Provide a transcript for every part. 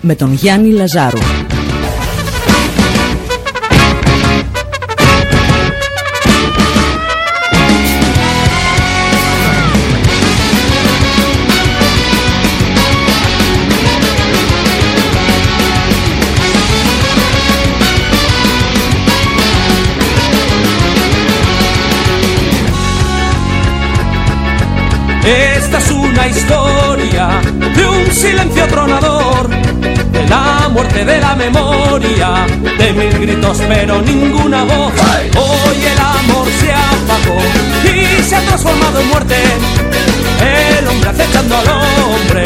με τον Γιάννη Λαζάρου. Esta es una historia de un silencio tronador, de la muerte de la memoria, de mil gritos pero ninguna voz. Hoy el amor se apagó y se ha transformado en muerte. El hombre acechando al hombre,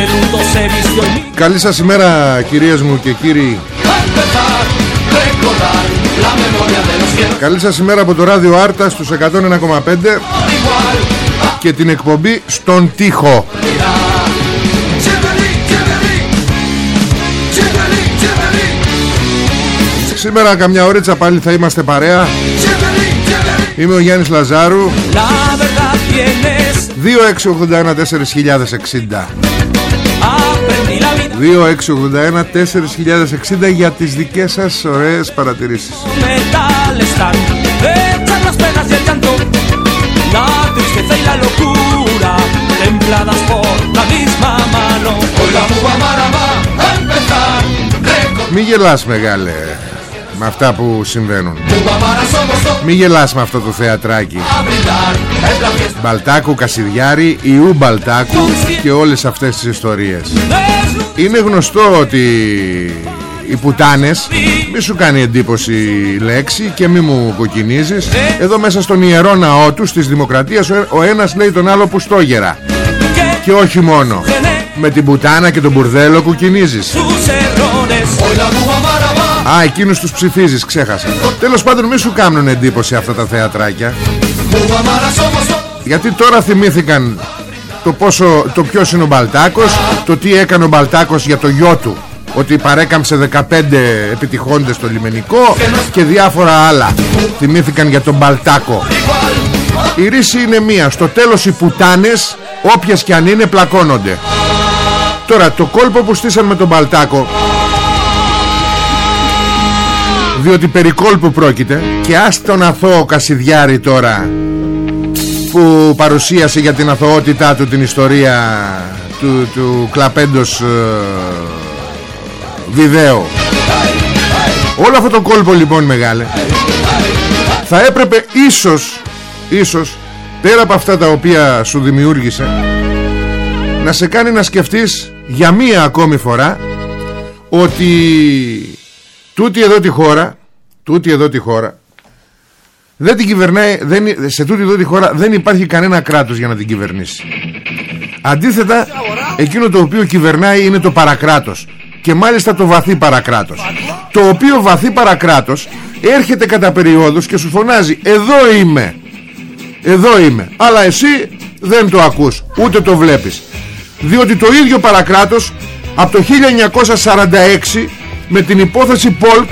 el mundo se vistió en mí. Καλή σας ημέρα κυρίες μου και κύριοι A empezar, recordar la memoria de los cielos. Καλή σας ημέρα από το ράδιο Άρτα στους 101,5 Igual, και την εκπομπή στον τοίχο Σήμερα καμιά ώρα πάλι θα είμαστε παρέα. Είμαι ο Γιάννης Λαζάρου. 2-681-4.060 2-681-4.060 για τις δικές σας ωραίες παρατηρήσεις. Μη γελάς, μεγάλε με αυτά που συμβαίνουν. Muba Mara somos todos Μη γελάς με αυτό το θεατράκι. A brindar Es la fiesta Μπαλτάκου Κασιδιάρη, Ιού Μπαλτάκου και όλες αυτές τις ιστορίες. Desnudos Είναι γνωστό ότι οι πουτάνες Μη σου κάνει εντύπωση η λέξη και μη μου κοκκινίζεις. Εδώ μέσα στον ιερό ναό τους της Δημοκρατίας ο- Ο ένας λέει τον άλλο που στόγερα que Και όχι μόνο. Με την πουτάνα και τον μπουρδέλο κουκκινίζεις Α, εκείνους τους ψηφίζεις, ξέχασα. Τέλος πάντων μη σου κάνουν εντύπωση αυτά τα θεατράκια. Muba Mara somos todos Γιατί τώρα θυμήθηκαν το, πόσο, το ποιος είναι ο Μπαλτάκος Το τι έκανε ο Μπαλτάκος για το γιο του. Ότι παρέκαμψε 15 επιτυχώντες στο λιμενικό Και διάφορα άλλα. Θυμήθηκαν για τον Μπαλτάκο. Η ρίση είναι μία. Στο τέλος οι πουτάνες Όποιες και αν είναι πλακώνονται. Τώρα το κόλπο που στήσαν με τον Μπαλτάκο Διότι περί κόλπου πρόκειται. Και ας τον αθώο Κασιδιάρη τώρα που παρουσίασε για την αθωότητά του την ιστορία του, του κλαπέντος ε, βιδέο. Όλο αυτό το κόλπο λοιπόν μεγάλε θα έπρεπε ίσως ίσως πέρα από αυτά τα οποία σου δημιούργησε να σε κάνει να σκεφτείς για μία ακόμη φορά ότι τούτη εδώ τη χώρα τούτη εδώ τη χώρα δεν την κυβερνάει δεν, σε τούτη εδώ τη χώρα δεν υπάρχει κανένα κράτος για να την κυβερνήσει. Αντίθετα εκείνο το οποίο κυβερνάει είναι το παρακράτος και μάλιστα το βαθύ παρακράτος. Το οποίο βαθύ παρακράτος έρχεται κατά περιόδους και σου φωνάζει εδώ είμαι εδώ είμαι αλλά εσύ δεν το ακούς ούτε το βλέπεις διότι το ίδιο παρακράτος από το 1946 με την υπόθεση Πολκ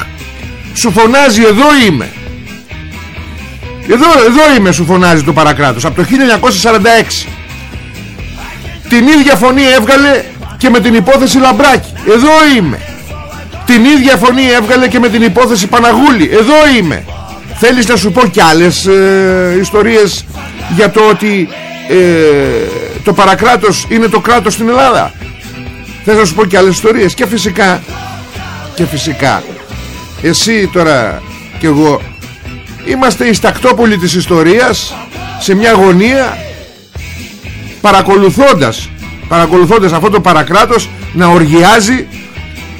σου φωνάζει εδώ είμαι εδώ, εδώ είμαι σου φωνάζει το παρακράτος Από το 1946 Την ίδια φωνή έβγαλε Και με την υπόθεση Λαμπράκη. Εδώ είμαι Την ίδια φωνή έβγαλε και με την υπόθεση Παναγούλη. Εδώ είμαι Θέλεις να σου πω κι άλλες ε, ιστορίες Για το ότι ε, Το παρακράτος είναι το κράτος στην Ελλάδα; Θες να σου πω κι άλλες ιστορίες; Και φυσικά Και φυσικά Εσύ τώρα και εγώ Είμαστε οι στακτόπολοι της ιστορίας Σε μια γωνία Παρακολουθώντας Παρακολουθώντας αυτό το παρακράτος Να οργιάζει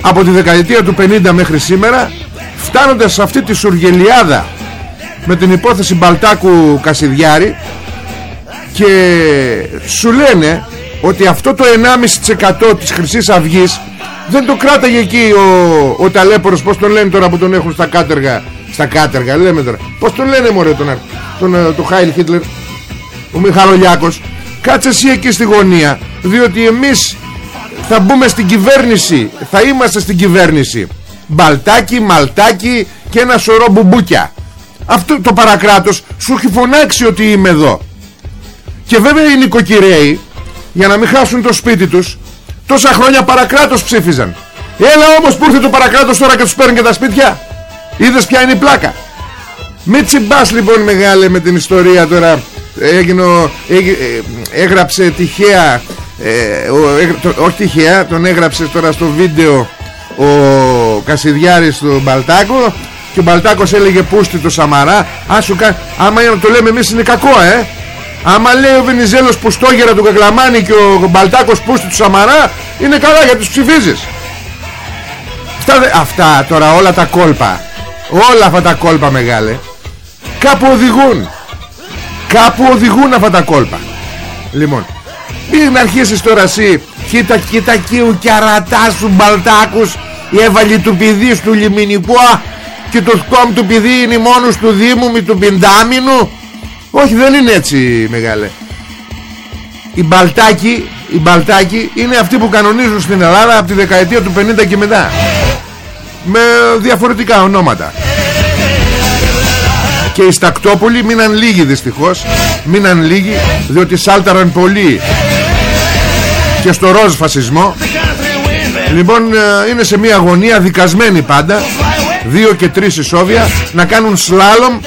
Από τη δεκαετία του 50 μέχρι σήμερα Φτάνοντας σε αυτή τη σουργελιάδα Με την υπόθεση Μπαλτάκου Κασιδιάρη Και σου λένε Ότι αυτό το 1,5% της Χρυσής Αυγής Δεν το κράταγε εκεί ο, ο ταλέπορος. Πως τον λένε τώρα που τον έχουν στα κάτεργα; Στα κάτεργα λέμε τώρα. Πως τον λένε μωρέ τον, τον, ε, τον Χάιλ Χίτλερ ο Μιχαλολιάκος; Κάτσε εσύ εκεί στη γωνία διότι εμείς θα μπούμε στην κυβέρνηση θα είμαστε στην κυβέρνηση. Μπαλτάκι, μαλτάκι και ένα σωρό μπουμπούκια. Αυτό το παρακράτος σου έχει φωνάξει ότι είμαι εδώ. Και βέβαια οι νοικοκυρέοι για να μην χάσουν το σπίτι τους τόσα χρόνια παρακράτος ψήφιζαν. Έλα όμως που ήρθε το παρακράτος τώρα και τους παίρνει και τα σπίτια. Είδες ποια είναι η πλάκα. Μην τσιμπάς λοιπόν μεγάλε με την ιστορία τώρα. Έγινε, ε, έγραψε τυχαία ε, ο, Όχι τυχαία Τον έγραψες τώρα στο βίντεο Ο Κασιδιάρης του Μπαλτάκο Και ο Μπαλτάκος έλεγε πούστη το Σαμαρά Άσου, Άμα το λέμε εμείς είναι κακό ε Άμα λέει ο Βενιζέλος πουστόγερα του Κακλαμάνη Και ο Μπαλτάκος πούστη του Σαμαρά Είναι καλά γιατί τους ψηφίζεις. Αυτά, αυτά τώρα όλα τα κόλπα. Όλα αυτά τα κόλπα μεγάλε. Κάπου οδηγούν. Κάπου οδηγούν αυτά τα κόλπα. Λοιπόν Μην αρχίσεις τώρα εσύ. Κοίτα κοίτα εκεί ο κιαρατάς σου μπαλτάκους. Η έβαλη του πηδή του λιμινικού Και το σκόμ του πηδή είναι μόνος του Δήμου Με του πεντάμινου Όχι δεν είναι έτσι μεγάλε. Οι μπαλτάκοι οι Μπαλτάκοι είναι αυτοί που κανονίζουν στην Ελλάδα από τη δεκαετία του 50 και μετά. Με διαφορετικά ονόματα. Και οι Στακτόπολοι μείναν λίγοι δυστυχώς. Μείναν λίγοι διότι σάλταραν πολύ. Και στο ροζ φασισμό. Λοιπόν ε, είναι σε μια αγωνία δικασμένοι πάντα. Δύο και τρεις ισόβια. Να κάνουν σλάλομ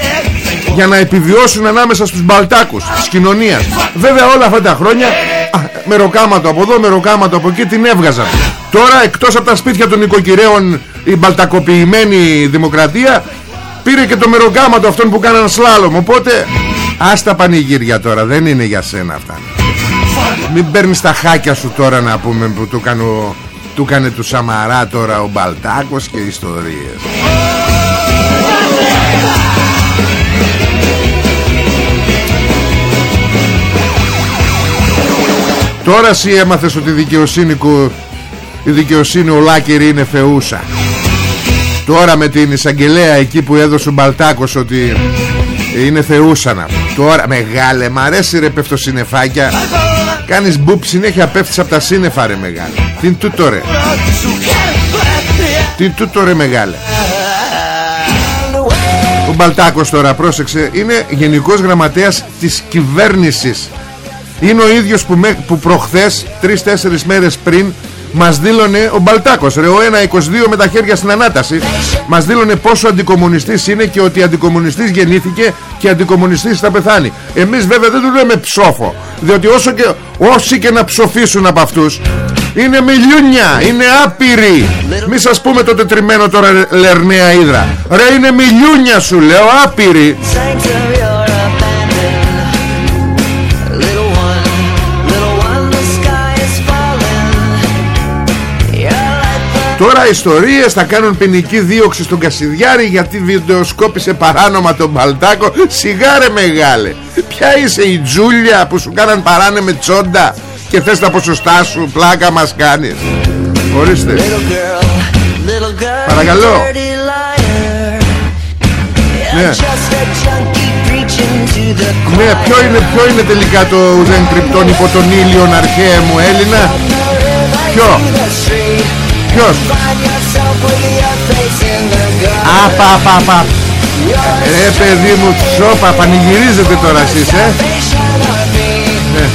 για να επιβιώσουν ανάμεσα στους μπαλτάκους της κοινωνίας. Βέβαια όλα αυτά τα χρόνια μεροκάματο από εδώ μεροκάματο από εκεί την έβγαζαν. Τώρα εκτός από τα σπίτια των οικοκυρέων η μπαλτακοποιημένη δημοκρατία πήρε και το μεροκάματο αυτών που κάναν σλάλομ. Οπότε ας τα πανηγύρια τώρα δεν είναι για σένα αυτά. Μην παίρνεις τα χάκια σου τώρα να πούμε που του, κάνω, του κάνε του Σαμαρά τώρα ο Μπαλτάκος και ιστορίες Τώρα εσύ έμαθες ότι η δικαιοσύνη, η δικαιοσύνη ολάκυρη είναι φεούσα. Τώρα με την εισαγγελέα εκεί που έδωσε ο Μπαλτάκος ότι είναι θεούσανα Τώρα μεγάλε μ' αρέσει ρε πέφτω συνεφάκια Κάνεις μπουπ συνέχεια πέφτεις από τα σύννεφα ρε μεγάλε. Τι τούτο ρε. Τι τούτο ρε μεγάλε. Ο Μπαλτάκος τώρα πρόσεξε Είναι γενικός γραμματέας της κυβέρνησης Είναι ο ίδιος που, με, που προχθές Τρεις-τέσσερις μέρες πριν μας δήλωνε ο Μπαλτάκος ρε, ο 1-22 με τα χέρια στην ανάταση. Μας δήλωνε πόσο αντικομουνιστής είναι και ότι αντικομουνιστής γεννήθηκε και αντικομουνιστής θα πεθάνει. Εμείς βέβαια δεν του λέμε ψόφο διότι όσο και, όσοι και να ψοφήσουν από αυτούς είναι μιλιούνια, είναι άπειροι. Μη σας πούμε το τετριμένο τώρα λερναία ύδρα Ρε είναι μιλιούνια σου λέω άπειροι Τώρα ιστορίες θα κάνουν ποινική δίωξη στον Κασιδιάρη γιατί βιντεοσκόπησε παράνομα τον Μπαλτάκο. Σιγάρε μεγάλε Ποια είσαι η Τζούλια που σου κάναν παράνε τσόντα Και θες τα ποσοστά σου πλάκα μας κάνεις. Ορίστε. Παρακαλώ. Ναι. Ναι ποιο είναι, ποιο είναι τελικά το ουδέν κρυπτόν υπό τον ήλιον αρχαία μου Έλληνα; Ποιο; Ποιος; Απα απα απα Ε παιδί μου τσόπα πανηγυρίζετε τώρα εσείς ε. Ναι.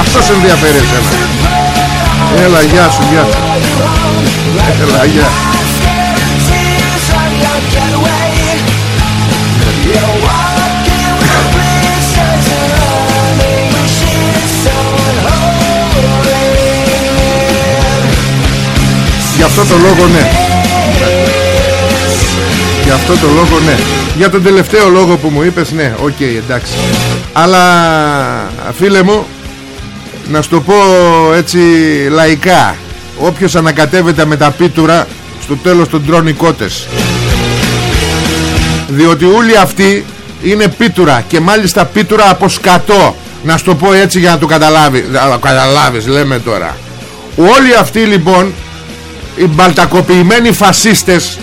Αυτός ενδιαφέρει εσένα. Έλα γεια σου γεια σου. Έλα γεια Γι' αυτό το λόγο ναι. Γι' αυτό το λόγο ναι. Για τον τελευταίο λόγο που μου είπες ναι OK okay, εντάξει. Αλλά φίλε μου Να σου το πω έτσι λαϊκά Όποιος ανακατεύεται με τα πίτουρα Στο τέλος των τρώνει κότες. Διότι όλοι αυτοί Είναι πίτουρα Και μάλιστα πίτουρα από σκατό. Να σου το πω έτσι για να το καταλάβει, καταλάβεις λέμε τώρα. Όλοι αυτοί λοιπόν οι μπαλτακοποιημένοι φασίστες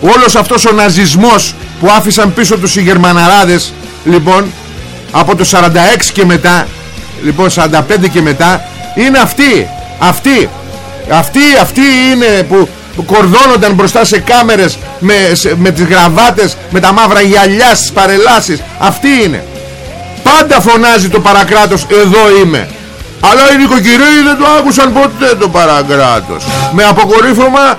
όλος αυτός ο ναζισμός που άφησαν πίσω τους οι Γερμαναράδες λοιπόν από το 46 και μετά λοιπόν 45 και μετά είναι αυτοί αυτοί αυτοί, αυτοί είναι που, που κορδώνονταν μπροστά σε κάμερες με, με τις γραβάτες με τα μαύρα γυαλιά στις παρελάσεις. Αυτοί είναι. Πάντα φωνάζει το παρακράτος εδώ είμαι αλλά οι νοικοκυρέοι δεν το άκουσαν ποτέ το παρακράτος. Με αποκορύφωμα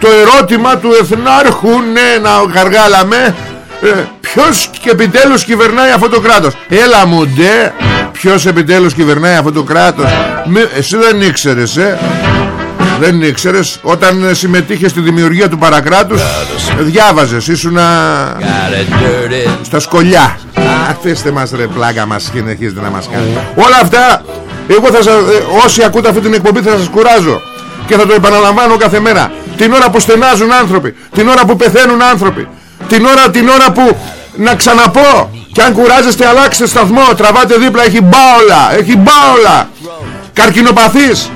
το ερώτημα του Εθνάρχου Ναι να καργάλαμε ε, Ποιος και επιτέλους κυβερνάει αυτό το κράτος Έλα μου ντε Ποιος επιτέλους κυβερνάει αυτό το κράτος Εσύ δεν ήξερες ε δεν ήξερες όταν συμμετείχες στη δημιουργία του παρακράτους διάβαζες ήσουνα στα σκολιά αφήστε μας ρε πλάκα μας συνεχίζετε να μας κάνετε. Όλα αυτά εγώ θα σας, ε, όσοι ακούτε αυτή την εκπομπή θα σας κουράζω και θα το επαναλαμβάνω κάθε μέρα. Την ώρα που στενάζουν άνθρωποι την ώρα που πεθαίνουν άνθρωποι την ώρα, την ώρα που να ξαναπώ και αν κουράζεστε αλλάξτε σταθμό. Τραβάτε δίπλα έχει μπάολα έχει μπάολα. Καρκινοπαθής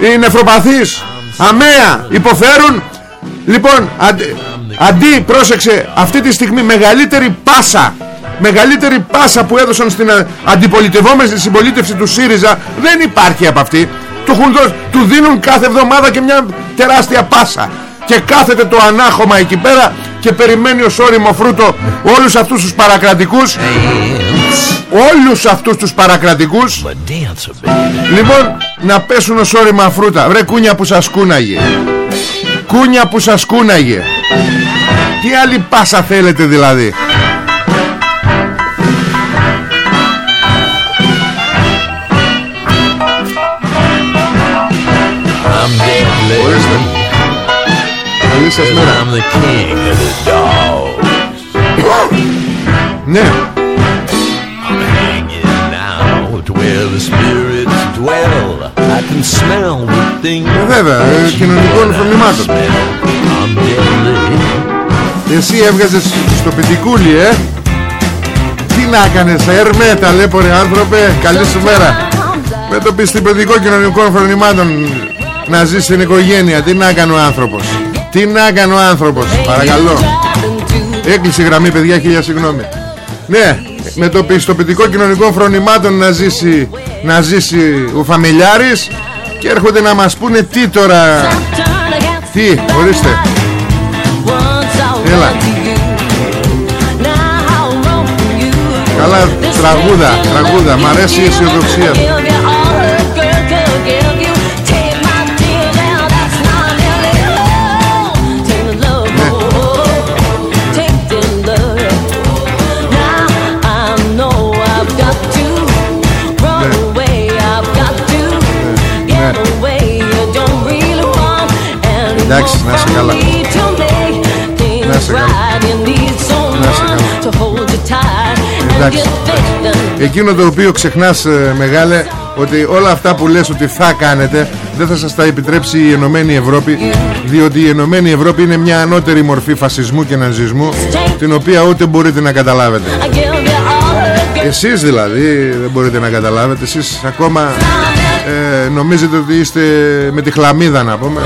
οι νεφροπαθείς αμαία υποφέρουν. Λοιπόν αντί, αντί πρόσεξε αυτή τη στιγμή μεγαλύτερη πάσα μεγαλύτερη πάσα που έδωσαν στην ε, αντιπολιτευόμενη συμπολίτευση του ΣΥΡΙΖΑ δεν υπάρχει από αυτή. Του, του δίνουν κάθε εβδομάδα και μια τεράστια πάσα. Και κάθεται το ανάχωμα εκεί πέρα και περιμένει ως όριμο φρούτο όλους αυτούς τους παρακρατικούς όλους αυτούς τους παρακρατικούς. Λοιπόν να πέσουν ως όρημα φρούτα. Βρε κούνια που σας κούναγε. Κούνια που σας κούναγε. Τι άλλη πάσα θέλετε δηλαδή; Καλή σας μέρα. Ναι Βέβαια, ε, κοινωνικών φρονημάτων Εσύ έβγαζες στο πιτικούλι, ε. Τι να έκανες, Έρμε, ταλέπορε άνθρωπε Καλή σου μέρα. Με το πιστοποιητικό κοινωνικών φρονημάτων Να ζεις στην οικογένεια Τι να έκανε ο άνθρωπος; Τι να έκανε ο άνθρωπος, παρακαλώ. Έκλεισε η γραμμή παιδιά, χίλια συγγνώμη. Ναι, με το πιστοποιητικό κοινωνικών φρονημάτων να ζήσει, να ζήσει ο Φαμιλιάρης και έρχονται να μας πούνε τι τώρα. Τι, ορίστε. Έλα. Καλά τραγούδα, τραγούδα. Μ' αρέσει η αισιοδοξία Εντάξει, να είσαι καλά. Να είσαι καλά. Να είσαι καλά. Εντάξει. Εκείνο το οποίο ξεχνάς ε, μεγάλε ότι όλα αυτά που λες ότι θα κάνετε δεν θα σας τα επιτρέψει η Ενωμένη Ευρώπη διότι η Ενωμένη Ευρώπη είναι μια ανώτερη μορφή φασισμού και ναζισμού την οποία ούτε μπορείτε να καταλάβετε εσείς δηλαδή δεν μπορείτε να καταλάβετε Εσείς ακόμα ε, νομίζετε ότι είστε με τη χλαμίδα να πούμε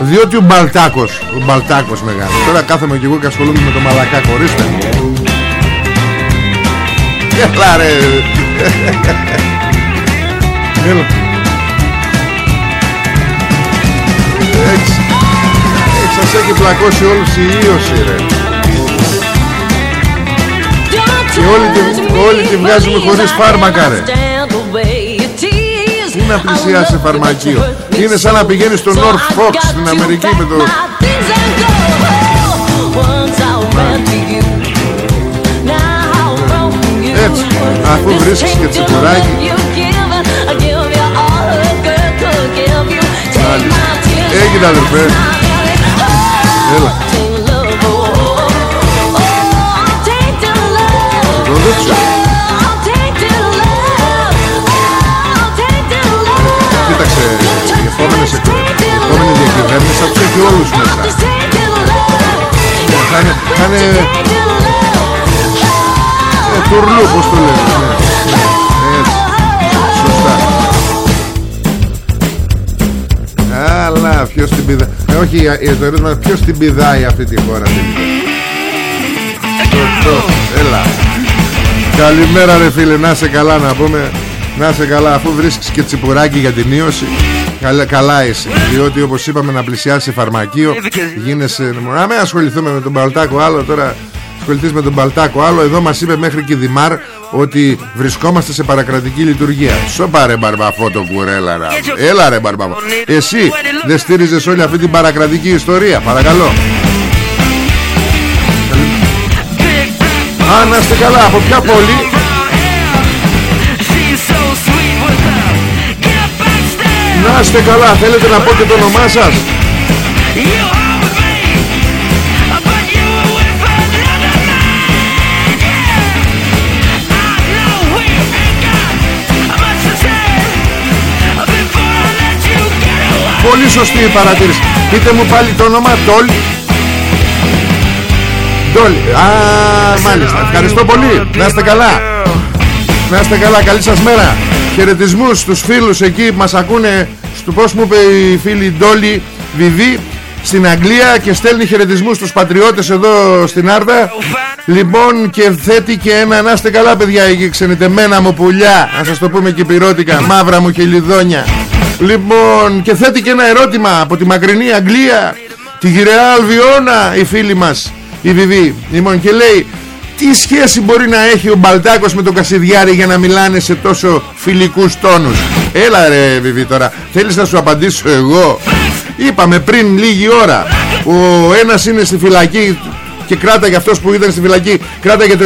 Διότι ο Μπαλτάκος Ο Μπαλτάκος μεγάλος Τώρα κάθομαι και εγώ και ασχολούμαι με το μαλακά Χωρίστε Έλα ρε Έλα. Έτσι. Έτσι σας έχει πλακώσει όλους η ίωση ρε. Και όλη τη- όλη τη βγάζουμε χωρίς φάρμακα, ρε. Πού να πλησιάσει σε φαρμακείο. Είναι σαν να πηγαίνεις στο North Fox στην Αμερική με το... Έτσι, αφού βρίσκεις και τσιπουράκι. Έγινε αδερφέ. Έλα. Το δείξω. Κοίταξε, οι επόμενες εκ- η επόμενη διακυβέρνηση θα τους έχει όλους μέσα. Θα είναι, θα είναι ε, τουρλού, πώς το λένε. ναι. Έτσι. Σωστά. Αλλά ποιος την πηδάει ε, Όχι ε, το ερώτημα ποιος την πηδάει αυτή τη χώρα τελικά Το, το, Έλα Καλημέρα ρε φίλε. Να σε καλά να πούμε. Να σε καλά. Αφού βρίσκεις και τσιπουράκι για την ίωση Καλά, καλά είσαι. Διότι όπως είπαμε να πλησιάσει φαρμακείο Γίνεσαι Να μην ασχοληθούμε με τον Παλτάκο άλλο τώρα ασχοληθείς με τον Παλτάκο άλλο Εδώ μας είπε μέχρι και η Δημάρ Ότι βρισκόμαστε σε παρακρατική λειτουργία. Σοπα ρε μπαρμπαφό το κουρέλα ρε. Έλα ρε μπαρμπαφό Εσύ δεν στήριζες όλη αυτή την παρακρατική ιστορία Παρακαλώ Α, να είστε καλά, από ποια πόλη; Να είστε καλά, θέλετε να πω και το όνομά σας; Πολύ σωστή η παρατήρηση. Πείτε μου πάλι το όνομα Τόλ Τόλ Α, μάλιστα. Ευχαριστώ πολύ. Να είστε καλά. Να είστε καλά, καλή σας μέρα. Χαιρετισμούς στους φίλους εκεί που μας ακούνε στο πώς μου είπε η φίλη Ντόλη Βιβί στην Αγγλία και στέλνει χαιρετισμούς στους πατριώτες εδώ στην Άρτα Λοιπόν και θέτει και ένα να είστε καλά παιδιά εκεί ξενιτεμένα μου πουλιά. Να σας το πούμε και πυρώτικα μαύρα μου χελιδόνια. Λοιπόν και θέτει και ένα ερώτημα από τη μακρινή Αγγλία Τη γυραιά Αλβιώνα η φίλη μας η Βιβί Λοιπόν και λέει τι σχέση μπορεί να έχει ο Μπαλτάκος με τον Κασιδιάρη για να μιλάνε σε τόσο φιλικούς τόνους; Έλα ρε Βιβί τώρα Θέλεις να σου απαντήσω εγώ; Είπαμε πριν λίγη ώρα Ο ένας είναι στη φυλακή Και κράταγε αυτός που ήταν στη φυλακή Κράταγε το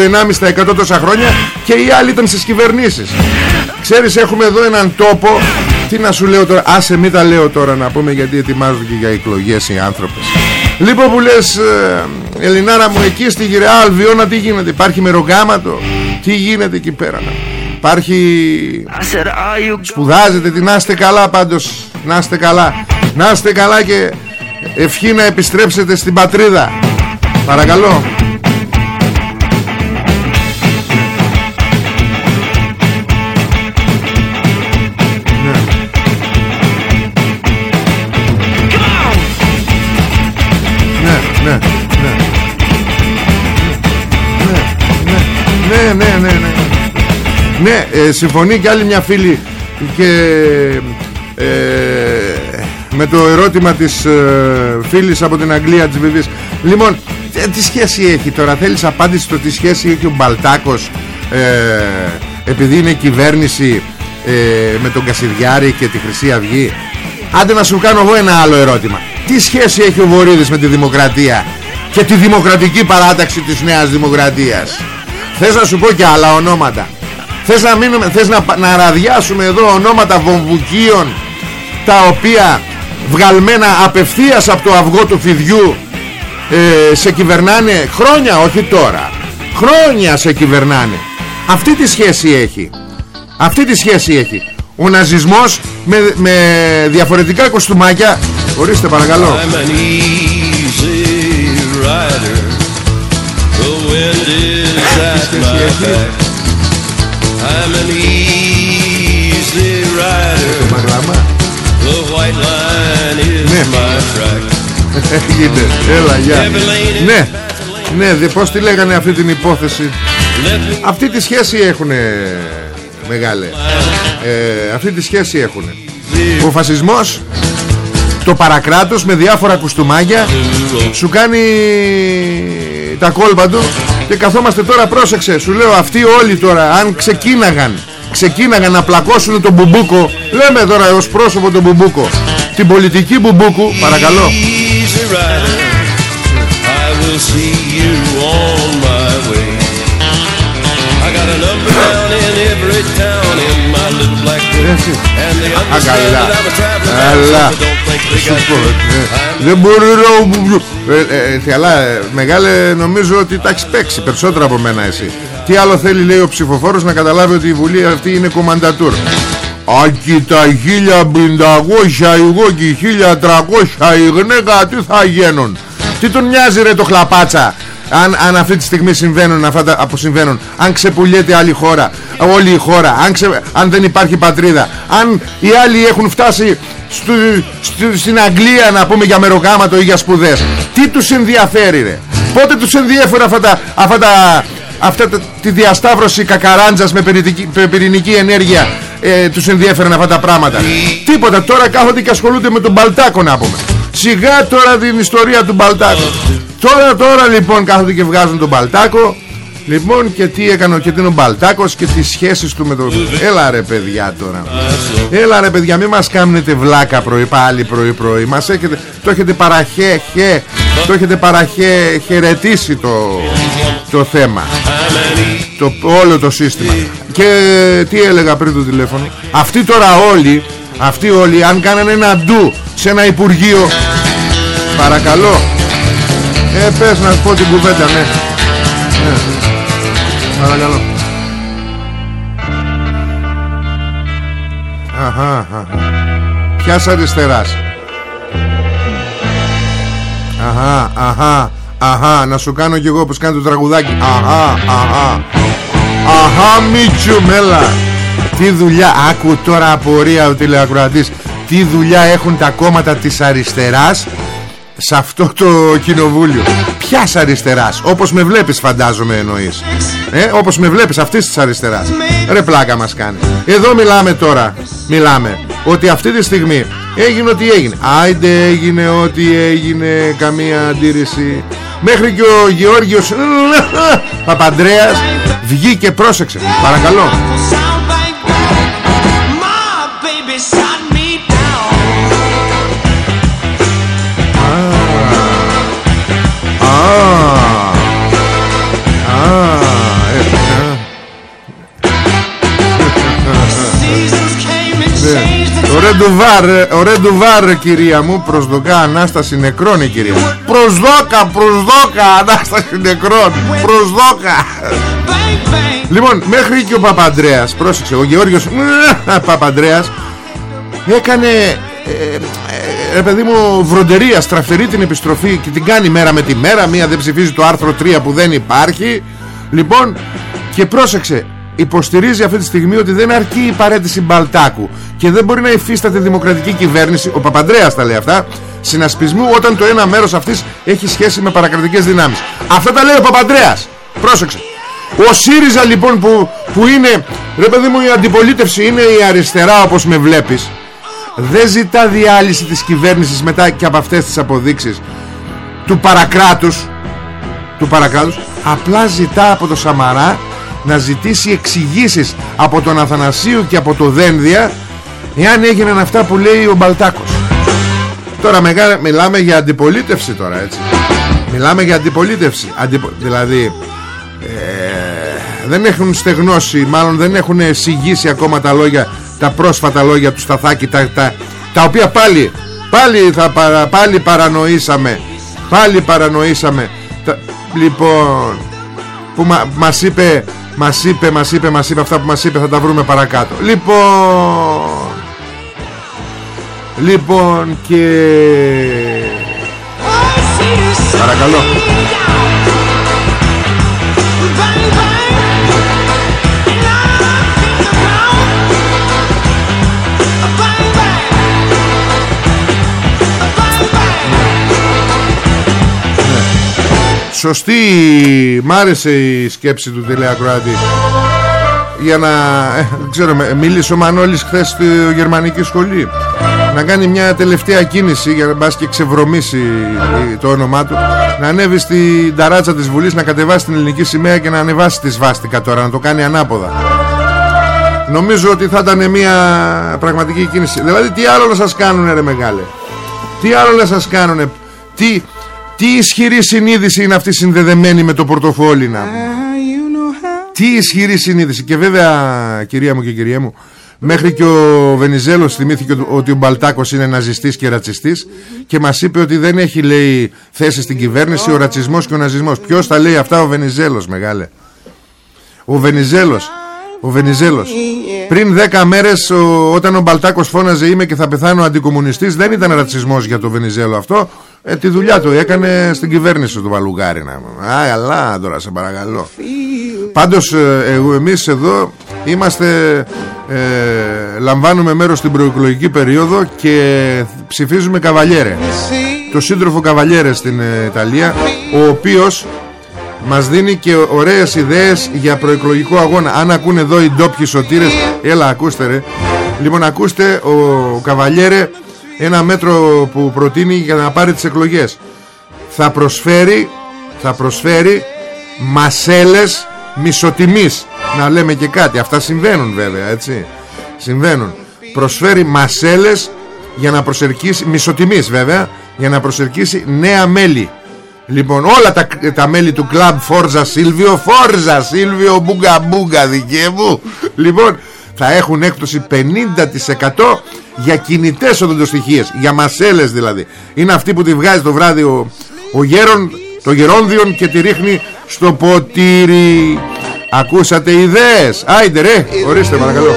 1,5% τόσα χρόνια Και οι άλλοι ήταν στις κυβερνήσεις. Ξέρεις έχουμε εδώ έναν τόπο Τι να σου λέω τώρα Άσε μη τα λέω τώρα να πούμε γιατί ετοιμάζονται και για εκλογές οι άνθρωπες Λοιπόν που λες ε, Ελληνάρα μου εκεί στη Γυραιά Αλβιώνα τι γίνεται Υπάρχει μερογάματο Τι γίνεται εκεί πέρα να. Υπάρχει Σπουδάζετε τι να είστε καλά πάντως Να είστε καλά Να είστε καλά και ευχή να επιστρέψετε στην πατρίδα Παρακαλώ Ναι, ναι, ναι, ναι. Ναι, ε, συμφωνεί και άλλη μια φίλη και ε, με το ερώτημα της ε, φίλης από την Αγγλία της Βιβής. Λοιπόν, ε, τι σχέση έχει τώρα, θέλεις απάντηση στο τι σχέση έχει ο Μπαλτάκος ε, επειδή είναι κυβέρνηση ε, με τον Κασιδιάρη και τη Χρυσή Αυγή; Άντε να σου κάνω εγώ ένα άλλο ερώτημα. Τι σχέση έχει ο Βορύδης με τη Δημοκρατία και τη Δημοκρατική Παράταξη της Νέας Δημοκρατίας; Θες να σου πω και άλλα ονόματα. Θες να, μείνουμε, θες να, να ραδιάσουμε εδώ ονόματα βομβουκίων τα οποία βγαλμένα απευθείας από το αυγό του φιδιού ε, σε κυβερνάνε χρόνια, όχι τώρα. Χρόνια σε κυβερνάνε. Αυτή τη σχέση έχει. Αυτή τη σχέση έχει. Ο ναζισμός με, με διαφορετικά κοστούμάκια. Ορίστε παρακαλώ. I'm an easy rider. The wind is at my back. I'm an easy rider. Μαγλάμα. The white line is Ναι. my track. Έγινε. Έλα, γεια. Every lane is Ναι. Ναι, δε, πώς τη λέγανε αυτή την υπόθεση. Let me Αυτή τη σχέση έχουν μεγάλε. ε, αυτή τη σχέση έχουν ο φασισμός το παρακράτος με διάφορα κουστούμάκια σου κάνει τα κόλπα του και καθόμαστε τώρα πρόσεξε σου λέω αυτοί όλοι τώρα αν ξεκίναγαν ξεκίναγαν να πλακώσουν τον Μπουμπούκο λέμε τώρα ως πρόσωπο τον Μπουμπούκο την πολιτική Μπουμπούκου παρακαλώ Easy rider, I will see you on my way. I got an up and down in every town in my little black book. Έτσι. And they Α, understand καλά. that I'm a traveling Καλά. man, so don't think they Σου got πω, me. ε, Δεν μπορεί να... Ε, ε, Θεαλά, ε, μεγάλε νομίζω ότι τα έχεις παίξει περισσότερα από μένα εσύ. Τι άλλο θέλει λέει ο ψηφοφόρος να καταλάβει ότι η Βουλή αυτή είναι κομμαντατούρ. Άκη τα 1500 εγώ και 1300 η γυναίκα τι θα γίνουν; Τι τον νοιάζει ρε το χλαπάτσα; Αν, αν αυτή τη στιγμή συμβαίνουν αυτά τα, που συμβαίνουν αν ξεπουλιέται άλλη χώρα όλη η χώρα αν, ξε, αν δεν υπάρχει πατρίδα αν οι άλλοι έχουν φτάσει στου, στου- στην Αγγλία να πούμε για μεροκάματο ή για σπουδές τι τους ενδιαφέρει ρε; Πότε τους ενδιαφέρουν αυτά τα, αυτά τα, αυτά τα, τη διασταύρωση κακαράντζας με πυρηνική, με πυρηνική ενέργεια ε, τους ενδιαφέρουν αυτά τα πράγματα; Τίποτα. Τώρα κάθονται και ασχολούνται με τον Μπαλτάκο να πούμε. Σιγά τώρα την ιστορία του Μπαλτάκο τώρα τώρα λοιπόν κάθονται και βγάζουν τον Μπαλτάκο. Λοιπόν και τι έκανε και τι είναι ο Μπαλτάκος και τις σχέσεις του με τον... Έλα ρε παιδιά τώρα. Έλα ρε παιδιά μην μας κάνετε βλάκα πρωί πάλι πρωί πρωί. Μας έχετε, το έχετε παραχέ χε, Το έχετε παραχέ χαιρετήσει το, το θέμα. Το, Όλο το σύστημα. Και τι έλεγα πριν το τηλέφωνο; Αυτοί τώρα όλοι Αυτοί όλοι αν κάνανε ένα ντου Σε ένα υπουργείο Παρακαλώ Ε πες να σου πω την κουβέντα ναι. Ναι. Παρακαλώ. Αχα, αχα. Ποιας αριστεράς. Αχα, αχα, αχα Να σου κάνω κι εγώ πως κάνει το τραγουδάκι. Αχα, αχα Αχα Μίτσου μέλα Τι δουλειά. Άκου τώρα απορία ο τηλεακροατής. Τι δουλειά έχουν τα κόμματα της αριστεράς σε αυτό το κοινοβούλιο. Ποιας αριστεράς Όπως με βλέπεις φαντάζομαι εννοείς. Ε, Όπως με βλέπεις αυτής της αριστεράς. Ρε πλάκα μας κάνει. Εδώ μιλάμε τώρα Μιλάμε Ότι αυτή τη στιγμή έγινε ό,τι έγινε. Άιντε έγινε ό,τι έγινε Καμία αντίρρηση. Μέχρι και ο Γεώργιος Παπαντρέας Βγήκε πρόσεξε. Παρακαλώ Ο Ρεντουβάρ, ε, ο Ρεντουβάρ κυρία μου Προσδοκά Ανάσταση νεκρών η κυρία μου. Προσδόκα, προσδόκα Ανάσταση νεκρών Προσδόκα Λοιπόν μέχρι και ο Παπαντρέας Πρόσεξε ο Γεώργιος Παπαντρέας Έκανε ε, ε, Ρε παιδί μου βροντερία Στραφτερεί την επιστροφή Και την κάνει μέρα με τη μέρα Μία δεν ψηφίζει το άρθρο 3 που δεν υπάρχει Λοιπόν και πρόσεξε Υποστηρίζει αυτή τη στιγμή ότι δεν αρκεί η παρέτηση Μπαλτάκου Και δεν μπορεί να υφίσταται δημοκρατική κυβέρνηση Ο Παπαντρέας τα λέει αυτά Συνασπισμού όταν το ένα μέρος αυτής Έχει σχέση με παρακρατικές δυνάμεις. Αυτά τα λέει ο Παπαντρέας. Πρόσεξε. Ο ΣΥΡΙΖΑ λοιπόν που, που είναι Ρε παιδί μου η αντιπολίτευση είναι η αριστερά όπως με βλέπεις Δεν ζητά διάλυση της κυβέρνησης Μετά και από αυτές τις αποδείξεις Του παρακράτους Του παρακράτους Απλά ζητά από το Σαμαρά Να ζητήσει εξηγήσεις Από τον Αθανασίου και από το Δένδια Εάν έγιναν αυτά που λέει ο Μπαλτάκος. Τώρα μεγάλα, μιλάμε για αντιπολίτευση τώρα έτσι. Μιλάμε για αντιπολίτευση. Αντιπο... Δηλαδή ε, δεν έχουν στεγνώσει Μάλλον δεν έχουν συγγύσει ακόμα τα λόγια Τα πρόσφατα λόγια του Σταθάκη Τα, τα, τα οποία πάλι Πάλι, θα, παρα, πάλι παρανοήσαμε. Πάλι παρανοήσαμε. Τα, Λοιπόν Που μα, μας είπε Μας είπε, μας είπε, μας είπε Αυτά που μας είπε θα τα βρούμε παρακάτω. Λοιπόν Λοιπόν και Παρακαλώ Σωστή Μ' άρεσε η σκέψη του τηλεακροατή για να ε, ξέρω, μίλησε ο Μανώλης χθες στη γερμανική σχολή. Να κάνει μια τελευταία κίνηση για να μπας και ξεβρωμίσει το όνομά του. Να ανέβει στην ταράτσα της Βουλής να κατεβάσει την ελληνική σημαία και να ανεβάσει τη σβάστηκα τώρα να το κάνει ανάποδα. Νομίζω ότι θα ήταν μια πραγματική κίνηση. Δηλαδή τι άλλο να σας κάνουνε ρε μεγάλε; Τι άλλο να σας κάνουνε; Τι, τι ισχυρή συνείδηση είναι αυτή συνδεδεμένη με το πορτοφόλι να τι ισχυρή συνείδηση και βέβαια κυρία μου και κυρία μου Μέχρι και ο Βενιζέλος θυμήθηκε ότι ο Μπαλτάκος είναι ναζιστής και ρατσιστής και μας είπε ότι δεν έχει λέει θέση στην κυβέρνηση ο ρατσισμός και ο ναζισμός. Ποιος τα λέει αυτά ο Βενιζέλος μεγάλε. Ο Βενιζέλος. Ο Βενιζέλος. Πριν 10 μέρες όταν ο Μπαλτάκος φώναζε είμαι και θα πεθάνω αντικομουνιστής δεν ήταν ρατσισμός για το Βενιζέλο αυτό. Ε, τη δουλειά του έκανε στην κυβέρνηση του Βαλουγάρη. Α, αλλά τώρα σε παρακαλώ. Πάντως ε, εμείς εδώ είμαστε ε, λαμβάνουμε μέρος στην προεκλογική περίοδο και ψηφίζουμε Καβαλιέρε το σύντροφο Καβαλιέρε στην ε, Ιταλία ο οποίος μας δίνει και ωραίες ιδέες για προεκλογικό αγώνα. Αν ακούνε εδώ οι ντόπιοι σωτήρες έλα ακούστε ρε. Λοιπόν ακούστε ο Καβαλιέρε ένα μέτρο που προτείνει για να πάρει τις εκλογές. Θα προσφέρει θα προσφέρει μασέλες μισοτιμής. Να λέμε και κάτι. Αυτά συμβαίνουν βέβαια έτσι. Συμβαίνουν. Προσφέρει μασέλες για να προσερκίσει μισοτιμής βέβαια για να προσερκίσει νέα μέλη λοιπόν όλα τα, τα μέλη του κλαμπ Φόρζα Σίλβιο Φόρζα Σίλβιο Μπούγκα Μπούγκα δικαί μου. Λοιπόν θα έχουν έκπτωση 50% για κινητές οδοντοστοιχίες για μασέλες δηλαδή. Είναι αυτή που τη βγάζει το βράδυ ο, ο γέρον το γερόνδιον και τη ρίχνει στο ποτήρι. Ακούσατε ιδέες. Άιντε ρε. Ορίστε παρακαλώ.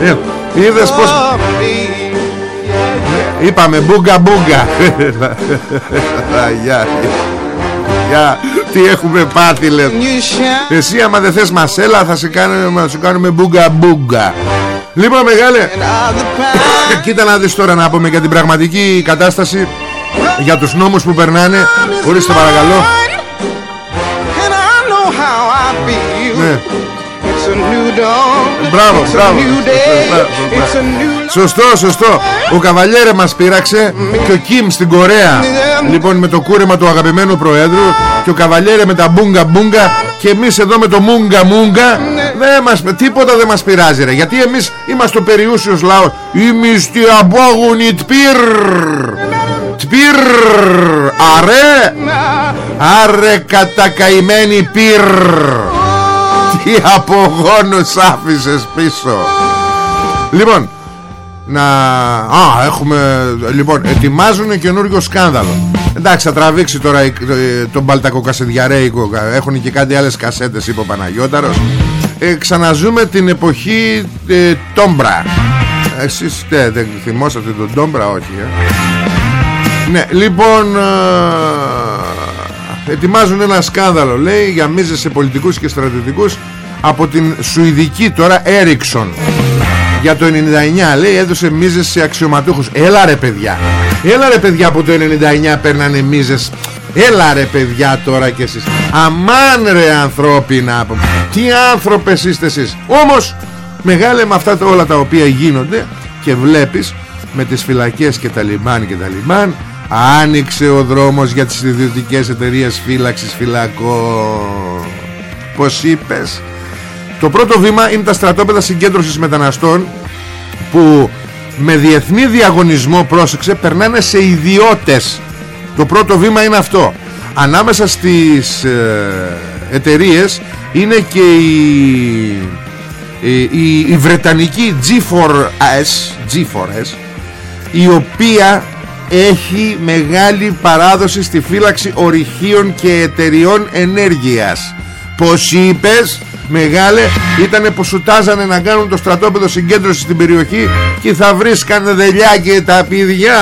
Ε, Είδες πως Είπαμε μπούγκα μπούγκα. Γεια Γεια. Τι έχουμε πάθει λέμε Εσύ άμα δεν θες μασέλα Θα σε κάνουμε, σου κάνουμε μπούγκα μπούγκα. Λοιπόν μεγάλε Κοίτα να δεις τώρα να πούμε για την πραγματική κατάσταση Για τους νόμους που περνάνε. Ορίστε παρακαλώ. Ναι. Μπράβο, μπράβο. Σωστό, σωστό Ο Καβαλιέρε μας πείραξε Και ο Κιμ στην Κορέα. Λοιπόν με το κούρεμα του αγαπημένου Προέδρου Και ο Καβαλιέρε με τα μπούγκα μπούγκα Και εμείς εδώ με το μούγκα μούγκα δεν μας, Τίποτα δεν μας πειράζει ρε. Γιατί εμείς είμαστε ο περιούσιος λαός. Είμαστε απόγονοι τπίρ. Τπίρ. Αρέ. Άρε κατακαημένη πυρ Τι απογόνους άφησες πίσω. Λοιπόν να... Α, έχουμε... Λοιπόν, ετοιμάζουν καινούριο σκάνδαλο. Εντάξει, θα τραβήξει τώρα τον Παλτακό Κασεδιαρέικο Έχουν και κάτι άλλες κασέτες, είπε ο Παναγιώταρος. Ε, Ξαναζούμε την εποχή ε, Τόμπρα. Εσείς τε, δεν θυμόσατε τον Τόμπρα, όχι ε; Ναι, λοιπόν... Ε, ετοιμάζουν ένα σκάνδαλο λέει για μίζες σε πολιτικούς και στρατιωτικούς από την Σουηδική τώρα Έριξον για το 99 λέει έδωσε μίζες σε αξιωματούχους. Έλα ρε παιδιά έλα ρε παιδιά από το 99 παίρνανε μίζες. Έλα ρε παιδιά τώρα κι εσείς. Αμάν ρε ανθρώπινα. Τι άνθρωπες είστε εσείς. Όμως μεγάλε με αυτά όλα τα οποία γίνονται και βλέπεις με τις φυλακές και τα λιμάν και τα λιμάν Άνοιξε ο δρόμος για τις ιδιωτικές εταιρείες φύλαξης φυλακών. Πως είπες; Το πρώτο βήμα είναι τα στρατόπεδα συγκέντρωσης μεταναστών Που με διεθνή διαγωνισμό πρόσεξε Περνάνε σε ιδιώτες. Το πρώτο βήμα είναι αυτό. Ανάμεσα στις ε, εταιρείες Είναι και η, η, η, Βρετανική G4S, G4S η οποία έχει μεγάλη παράδοση στη φύλαξη ορυχείων και εταιριών ενέργειας. Πως είπες μεγάλε ήτανε που σου τάζανε να κάνουν το στρατόπεδο συγκέντρωσης στην περιοχή και θα βρίσκανε δελιά και τα πηδιά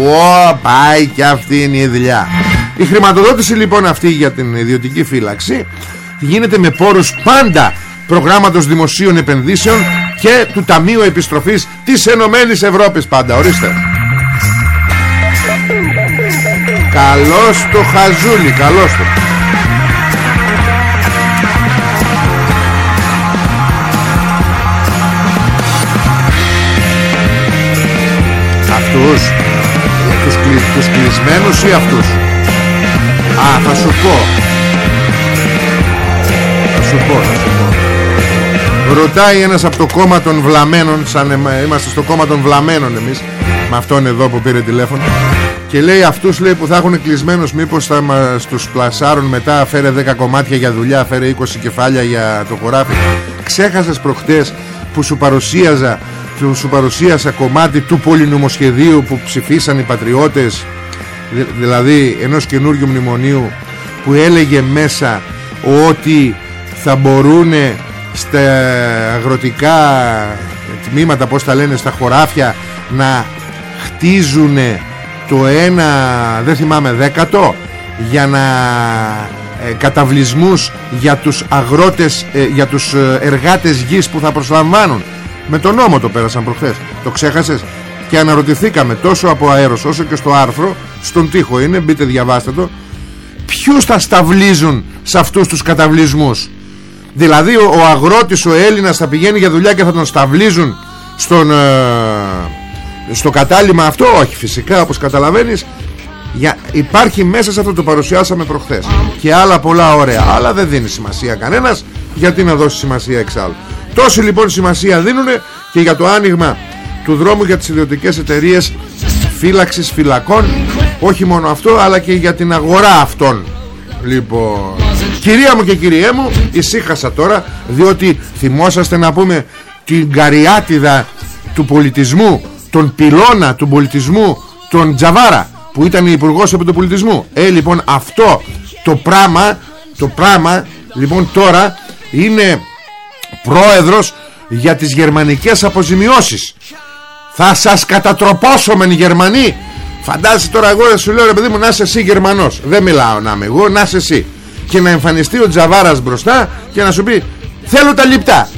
Ω, πάει και αυτή είναι η δουλειά η χρηματοδότηση λοιπόν αυτή για την ιδιωτική φύλαξη γίνεται με πόρους πάντα προγράμματος δημοσίων επενδύσεων και του Ταμείου Επιστροφής της Ενωμένης Ευρώπης πάντα. Ορίστε Καλός το χαζούλι, καλός το. Αυτούς τους, κλει, τους κλεισμένους ή αυτούς; Α, θα σου πω. Θα σου πω, θα σου πω. Ρωτάει ένας από το κόμμα των βλαμένων Σαν είμαστε στο κόμμα των βλαμένων εμείς. Με αυτόν εδώ που πήρε τηλέφωνο. Και λέει αυτούς λέει, που θα έχουν κλεισμένους Μήπως θα μας τους πλασάρουν μετά Φέρε 10 κομμάτια για δουλειά Φέρε 20 κεφάλια για το χωράφι. Ξέχασες προχτές που σου παρουσίαζα Που σου παρουσίασα κομμάτι του πολυνομοσχεδίου Που ψηφίσαν οι πατριώτες. Δηλαδή ενός καινούριου μνημονίου Που έλεγε μέσα Ότι θα μπορούν στα αγροτικά τμήματα πως τα λένε στα χωράφια να χτίζουν το ένα δεν θυμάμαι δέκατο για να ε, καταβλισμούς για τους αγρότες ε, για τους ε, εργάτες γης που θα προσλαμβάνουν. Με τον νόμο το πέρασαν προχθές. Το ξέχασες; Και αναρωτηθήκαμε τόσο από αέρος όσο και στο άρθρο στον τοίχο είναι μπείτε διαβάστε το ποιους θα σταυλίζουν σε αυτούς τους καταβλισμούς; Δηλαδή ο, ο αγρότης ο Έλληνας θα πηγαίνει για δουλειά και θα τον σταυλίζουν στον, ε, στο κατάλημα αυτό όχι φυσικά όπως καταλαβαίνεις για, υπάρχει μέσα σε αυτό το παρουσιάσαμε προχθές. Και άλλα πολλά ωραία. Αλλά δεν δίνει σημασία κανένας γιατί να δώσει σημασία εξάλλου. Τόση λοιπόν σημασία δίνουν και για το άνοιγμα του δρόμου για τις ιδιωτικές εταιρείες φύλαξης φυλακών. Όχι μόνο αυτό αλλά και για την αγορά αυτών. Λοιπόν Κυρία μου και κυριέ μου Ησύχασα τώρα Διότι θυμόσαστε να πούμε Την καριάτιδα του πολιτισμού Τον πυλώνα του πολιτισμού Τον Τζαβάρα Που ήταν υπουργός επί του πολιτισμού. Ε λοιπόν αυτό το πράγμα Το πράγμα λοιπόν τώρα Είναι πρόεδρος Για τις γερμανικές αποζημιώσεις. Θα σας κατατροπώσω μεν Γερμανοί. Φαντάζεσαι τώρα εγώ σου λέω ρε παιδί μου να είσαι εσύ Γερμανός. Δεν μιλάω να είμαι εγώ να είσαι εσύ. Και να εμφανιστεί ο Τζαβάρας μπροστά και να σου πει θέλω τα λιπτά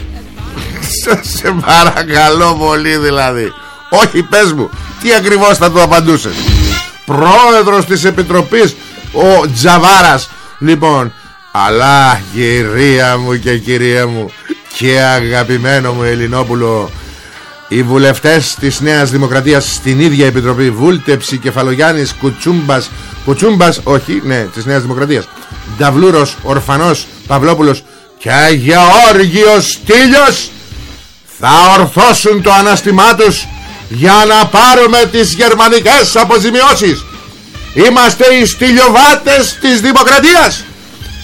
σε παρακαλώ πολύ δηλαδή όχι πες μου τι ακριβώς θα του απαντούσες; Πρόεδρος της Επιτροπής ο Τζαβάρας. Λοιπόν αλλά κυρία μου και κυρία μου και αγαπημένο μου Ελληνόπουλο οι βουλευτές της Νέας Δημοκρατίας στην ίδια επιτροπή Βούλτεψη, Κεφαλογιάννης, Κουτσούμπας Κουτσούμπας, όχι, ναι, της Νέας Δημοκρατίας Νταβλούρος, Ορφανός, Παυλόπουλος και Γεώργιος Στήλιος θα ορθώσουν το αναστημά τους για να πάρουμε τις γερμανικές αποζημιώσεις. Είμαστε οι στυλιοβάτες της δημοκρατίας.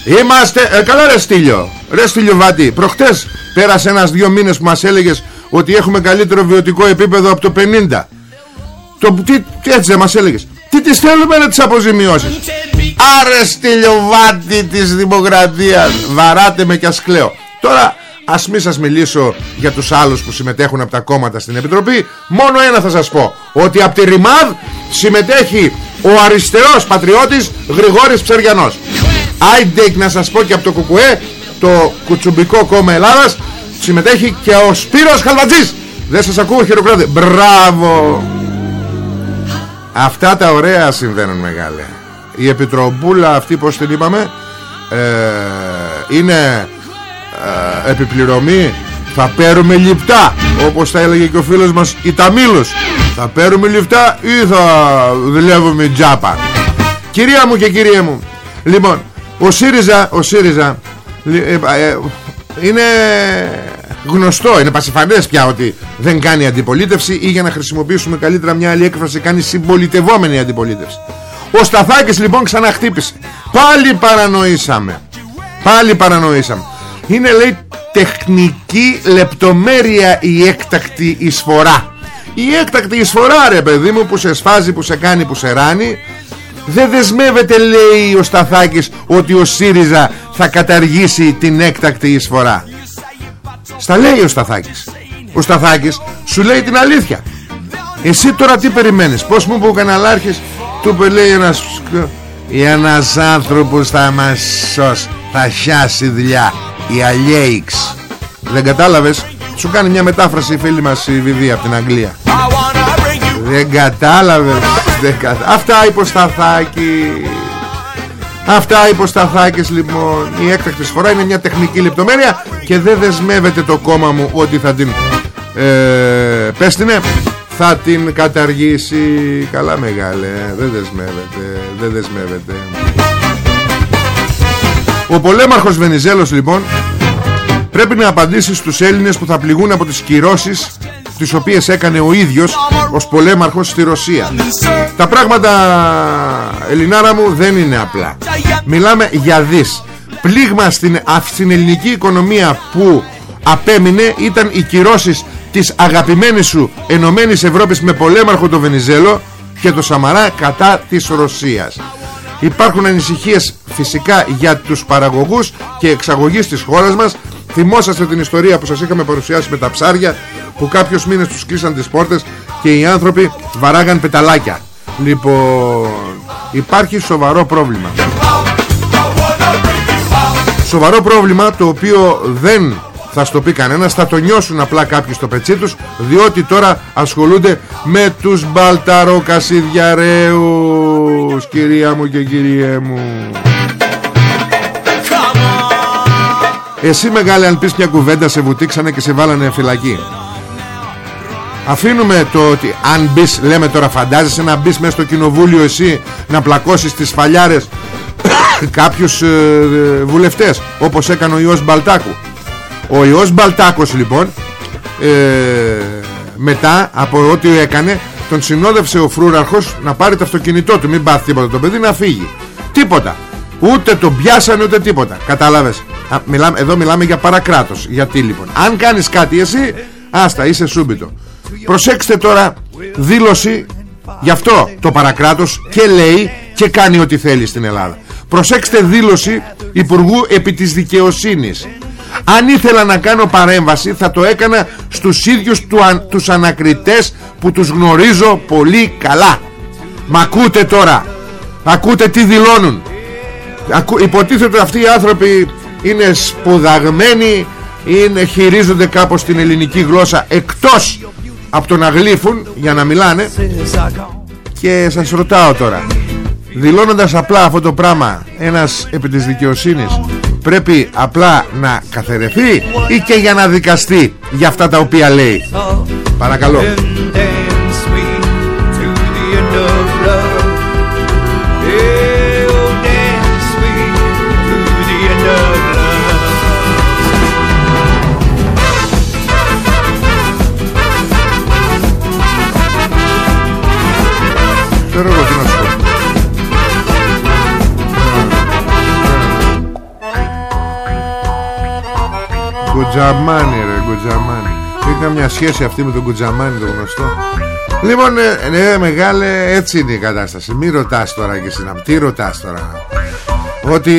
Είμαστε... Ε, καλά ρε στήλιο Ρε στυλιοβάτη Προχτές πέρασε ένας δύο μήνες που μας έλεγες Ότι έχουμε καλύτερο βιωτικό επίπεδο από το 50 το, τι, τι έτσι μας έλεγες. Τι τις θέλουμε να τις αποζημιώσεις. Άρε στυλιοβάτη της δημοκρατίας Βαράτε με κι ας κλαίω. Τώρα ας μην σας μιλήσω για τους άλλους που συμμετέχουν από τα κόμματα στην Επιτροπή. Μόνο ένα θα σας πω Ότι από τη ΡΙΜΑΔ συμμετέχει ο αριστερός πατριώτης Γρηγόρης Ψεριανός. Άιντεκ να σας πω και από το ΚΚΕ Το κουτσουμπικό κόμμα Ελλάδας Συμμετέχει και ο Σπύρος Χαλβατζής. Δεν σας ακούω χειροκράτη Μπράβο! Αυτά τα ωραία συμβαίνουν μεγάλε. Η Επιτροπούλα αυτή πως την είπαμε ε, Είναι ε, επιπληρωμή Θα παίρνουμε λιπτά Όπως θα έλεγε και ο φίλος μας η Ταμίλος Θα παίρνουμε λιπτά ή θα δουλεύουμε τζάπα Κυρία μου και κυρία μου Λοιπόν ο ΣΥΡΙΖΑ, ο ΣΥΡΙΖΑ ε, ε, είναι γνωστό, είναι πασιφανές πια ότι δεν κάνει αντιπολίτευση ή για να χρησιμοποιήσουμε καλύτερα μια άλλη έκφραση κάνει συμπολιτευόμενη αντιπολίτευση. Ο Σταθάκης λοιπόν ξαναχτύπησε. Πάλι παρανοήσαμε. Πάλι παρανοήσαμε. Είναι λέει τεχνική λεπτομέρεια η έκτακτη εισφορά. Η έκτακτη εισφορά ρε παιδί μου που σε σφάζει, που σε κάνει, που σε ράνει δεν δεσμεύεται λέει ο Σταθάκης ότι ο ΣΥΡΙΖΑ θα καταργήσει την έκτακτη εισφορά. Στα λέει ο Σταθάκης. Ο Σταθάκης σου λέει την αλήθεια. Εσύ τώρα τι περιμένεις; Πώς μου είπε ο καναλάρχης του είπε λέει ένας, ένας άνθρωπος θα μας σώσει. Θα χιάσει δουλειά. Η Αλιέιξ. Δεν κατάλαβες; Σου κάνει μια μετάφραση η φίλη μας η Βιβία από την Αγγλία. Δεν κατάλαβες; Δεν κατα... Αυτά υποσταθάκι Αυτά υποσταθάκες λοιπόν Η έκτακτη φορά είναι μια τεχνική λεπτομέρεια Και δεν δεσμεύεται το κόμμα μου Ότι θα την ε, Πέστηνε θα την καταργήσει. Καλά μεγάλε Δεν δεσμεύεται Δεν δεσμεύεται. Ο πολέμαρχος Βενιζέλος λοιπόν Πρέπει να απαντήσει στους Έλληνες που θα πληγούν από τις κυρώσεις Τις οποίες έκανε ο ίδιος Ως πολέμαρχος στη Ρωσία. Τα πράγματα Ελληνάρα μου δεν είναι απλά. Μιλάμε για δις. Πλήγμα στην, στην ελληνική οικονομία που απέμεινε ήταν οι κυρώσεις της αγαπημένης σου Ενωμένης Ευρώπης με πολέμαρχο το Βενιζέλο και το Σαμαρά κατά της Ρωσίας. Υπάρχουν ανησυχίες φυσικά για τους παραγωγούς και εξαγωγείς της χώρας μας. Θυμόσαστε την ιστορία που σας είχαμε παρουσιάσει με τα ψάρια που κάποιους μήνες τους κλείσαν τις πόρτες και οι άνθρωποι βαράγαν πεταλάκια. Λοιπόν, υπάρχει σοβαρό πρόβλημα. Σοβαρό πρόβλημα το οποίο δεν θα στο πει κανένας θα το νιώσουν απλά κάποιοι στο πετσί τους διότι τώρα ασχολούνται με τους μπαλταροκασιδιαρέους κυρία μου και κυριέ μου. Εσύ μεγάλη αν πεις μια κουβέντα σε βουτήξανε και σε βάλανε φυλακή. Αφήνουμε το ότι αν μπεις, λέμε τώρα φαντάζεσαι να μπεις μέσα στο κοινοβούλιο εσύ να πλακώσεις τις φαλιάρες κάποιους ε, ε, βουλευτές όπως έκανε ο Ιώσ Μπαλτάκου ο Ιώς Μπαλτάκος λοιπόν ε, μετά από ό,τι έκανε τον συνόδευσε ο φρούραρχος να πάρει το αυτοκίνητό του. Μην πάθει τίποτα το παιδί να φύγει. Τίποτα. Ούτε τον πιάσανε ούτε τίποτα. Κατάλαβες. Α, μιλάμε, εδώ μιλάμε για παρακράτος. Γιατί λοιπόν. Αν κάνεις κάτι εσύ άστα είσαι σούμπιτο. Προσέξτε τώρα δήλωση γι' αυτό. Το παρακράτος και λέει και κάνει ό,τι θέλει στην Ελλάδα. Προσέξτε δήλωση Υπουργού επί της δικαιοσύνης αν ήθελα να κάνω παρέμβαση θα το έκανα στους ίδιους του, τους ανακριτές που τους γνωρίζω πολύ καλά. Μα ακούτε τώρα. Ακούτε τι δηλώνουν. Ακού, Υποτίθεται αυτοί οι άνθρωποι είναι σπουδαγμένοι είναι, Χειρίζονται κάπως την ελληνική γλώσσα Εκτός από το να γλύφουν Για να μιλάνε. Και σας ρωτάω τώρα Δηλώνοντας απλά αυτό το πράγμα Ένας επί της δικαιοσύνης πρέπει απλά να καθαιρεθεί ή και για να δικαστεί για αυτά τα οποία λέει. Παρακαλώ Κουτζαμάνι ρε Κουτζαμάνι. Έχεις καμιά σχέση αυτή με τον Κουτζαμάνι το γνωστό; Λοιπόν ε, ναι, μεγάλε έτσι είναι η κατάσταση. Μη ρωτάς τώρα και εσύ Τι ρωτάς τώρα; Ότι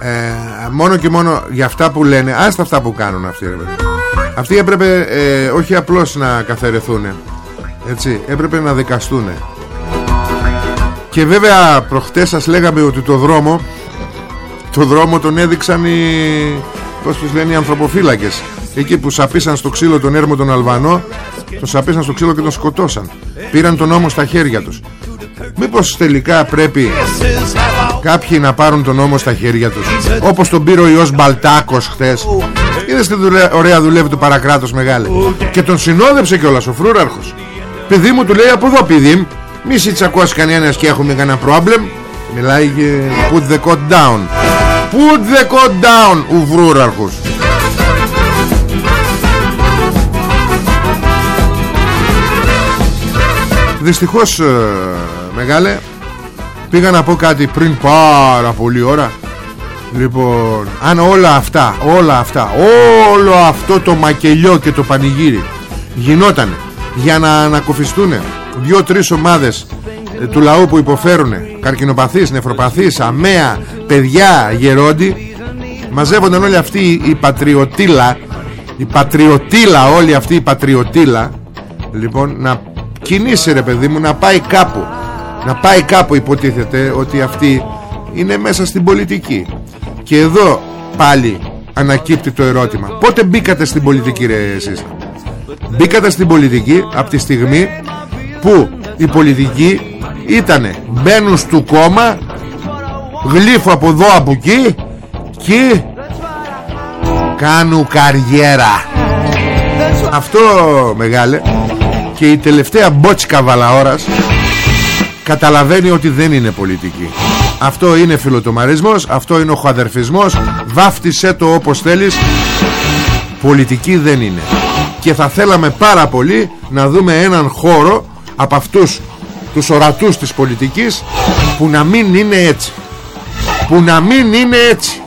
ε, ε, Μόνο και μόνο για αυτά που λένε Άστα αυτά που κάνουν αυτοί ρε Αυτοί έπρεπε ε, όχι απλώς να καθαρεθούν Έτσι έπρεπε να δικαστούν Και βέβαια προχτές σας λέγαμε ότι το δρόμο Το δρόμο τον έδειξαν οι Πώς τους λένε οι ανθρωποφύλακες. Εκεί που σαπίσαν στο ξύλο τον έρμο τον Αλβανό Τον σαπίσαν στο ξύλο και τον σκοτώσαν. Πήραν τον νόμο στα χέρια τους. Μήπως τελικά πρέπει Κάποιοι να πάρουν τον νόμο στα χέρια τους Όπως τον πήρε ο Ιός Μπαλτάκος χθες. Είδες τι ωραία δουλεύει το παρακράτος μεγάλη Και τον συνόδεψε κιόλας ο φρούραρχος. Παιδί μου του λέει από εδώ παιδί Μη σι τσακώσει κανένας και έχουμε κανένα πρόβλημα Μιλάει και put the code down Put the code down Ουβρούραρχος. Δυστυχώς ε, Μεγάλε Πήγα να πω κάτι πριν πάρα πολύ ώρα. Λοιπόν Αν όλα αυτά Όλα αυτά Όλο αυτό το μακελιό και το πανηγύρι Γινότανε Για να ανακοφιστούν Δυο-τρεις ομάδες ε, του λαού που υποφέρουν καρκινοπαθείς, νεφροπαθείς, αμαία, παιδιά, γερόντι. Μαζεύονταν όλοι αυτοί οι πατριωτήλα η πατριωτήλα όλη αυτή η πατριωτήλα. Λοιπόν να κινήσει ρε παιδί μου να πάει κάπου. Να πάει κάπου υποτίθεται ότι αυτή είναι μέσα στην πολιτική. Και εδώ πάλι ανακύπτει το ερώτημα. Πότε μπήκατε στην πολιτική ρε εσείς; Μπήκατε στην πολιτική από τη στιγμή που η πολιτική ήτανε μπαίνουν στο κόμμα γλύφω από εδώ από εκεί και κάνουν καριέρα. Αυτό μεγάλε και η τελευταία μπότσικα βαλαόρας καταλαβαίνει ότι δεν είναι πολιτική. Αυτό είναι φιλοτομαρισμός αυτό είναι ο χοαδερφισμός βάφτισε το όπως θέλεις. Πολιτική δεν είναι. Και θα θέλαμε πάρα πολύ να δούμε έναν χώρο από αυτούς τους ορατούς της πολιτικής που να μην είναι έτσι. Που να μην είναι έτσι.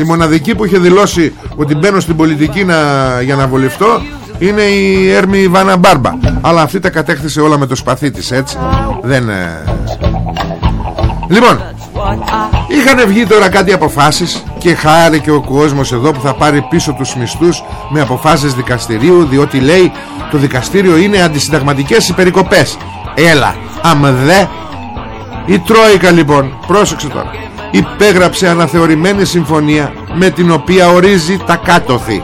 Η μοναδική που είχε δηλώσει ότι μπαίνω στην πολιτική να, για να βολευτώ είναι η Έρμη Βάνα Μπάρμπα. Αλλά αυτή τα κατέκτησε όλα με το σπαθί της έτσι. Δεν ε, λοιπόν είχαν βγει τώρα κάτι αποφάσεις και χάρη και ο κόσμος εδώ που θα πάρει πίσω τους μισθούς με αποφάσεις δικαστηρίου διότι λέει το δικαστήριο είναι αντισυνταγματικές υπερικοπές έλα αμδε η Τρόικα λοιπόν πρόσεξε τώρα. Υπέγραψε αναθεωρημένη συμφωνία με την οποία ορίζει τα κάτωθη.